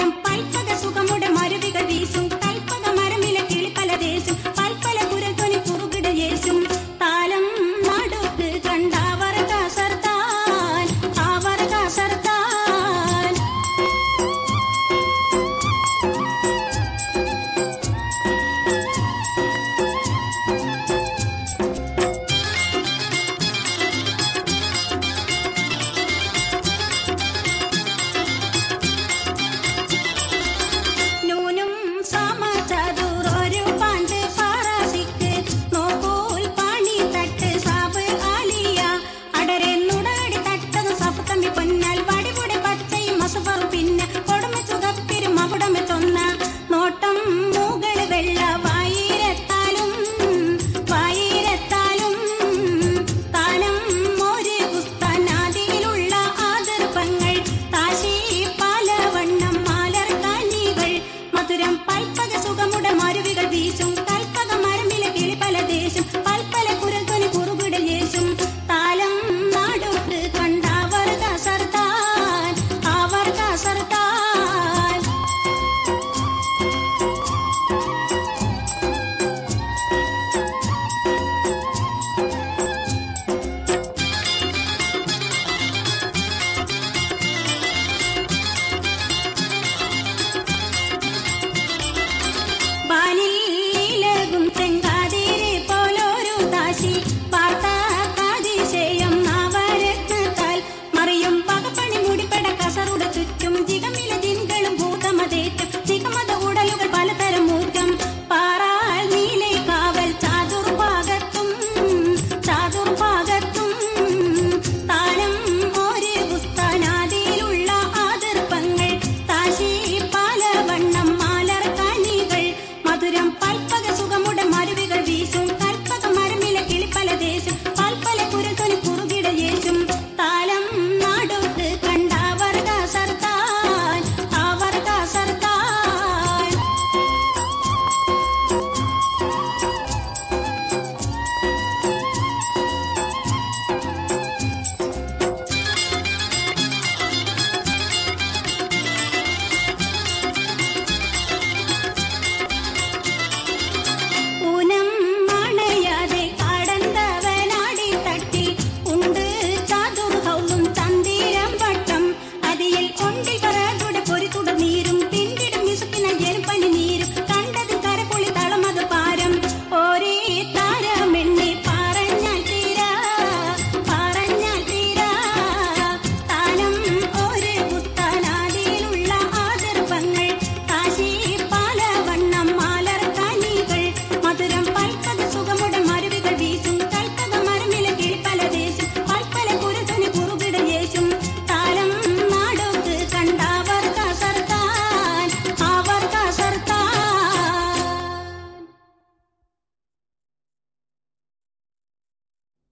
പൈസ